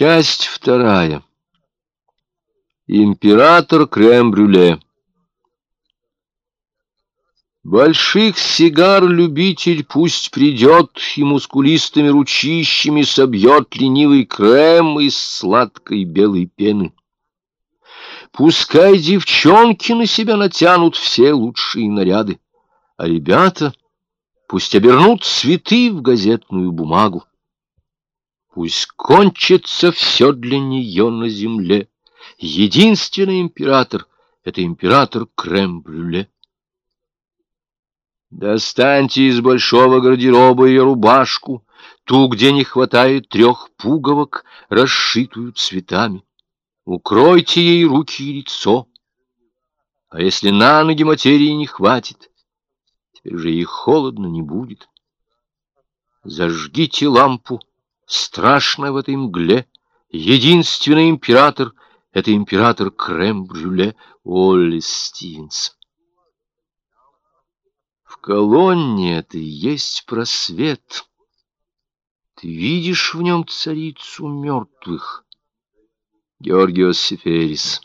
Часть вторая. Император Крем-Брюле. Больших сигар любитель пусть придет и мускулистыми ручищами собьет ленивый крем из сладкой белой пены. Пускай девчонки на себя натянут все лучшие наряды, а ребята пусть обернут цветы в газетную бумагу. Пусть кончится все для нее на земле. Единственный император — это император Крем-Брюле. Достаньте из большого гардероба ее рубашку, ту, где не хватает трех пуговок, расшитую цветами. Укройте ей руки и лицо. А если на ноги материи не хватит, теперь же ей холодно не будет. Зажгите лампу, страшно в этой мгле. Единственный император — это император Крем-Брюле Олли Стивенс. В колонне это есть просвет. Ты видишь в нем царицу мертвых, Георгиос Сеферис.